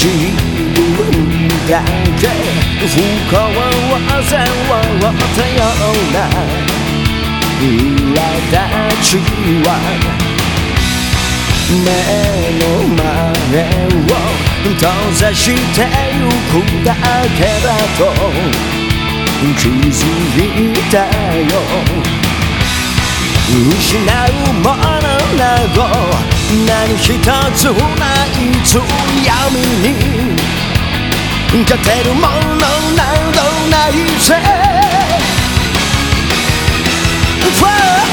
だけ不幸を背負ったような苛立ちは目の前を閉ざしてゆくだけだと気づいたよ失うものなど何一つないつ闇に勝てるものなどないぜ For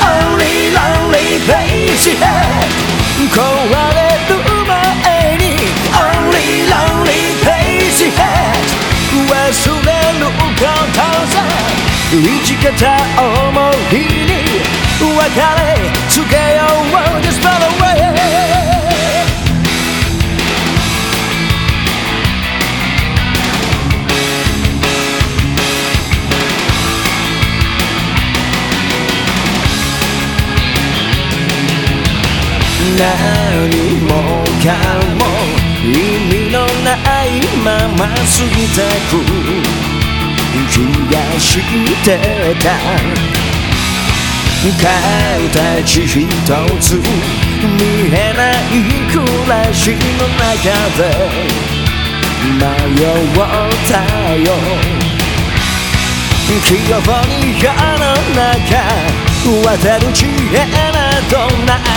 only lonely crazy head 壊れる前に Only lonely crazy head 忘れることさ生き方思いに別れ何もかも意味のないまま過ぎてく気がしてた。形一つ見えない暮らしの中で迷ったよ。記憶に世の中渡る知恵どない。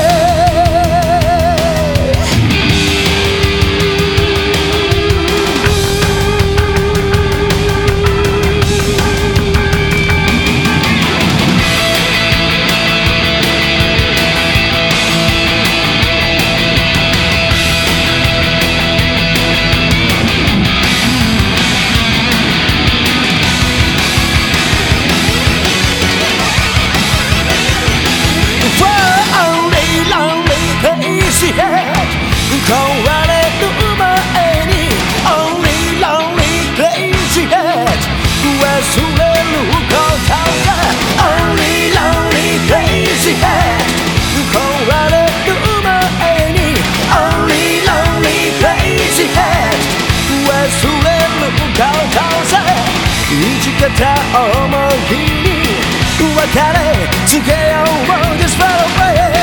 た想いに別れつけよう This far away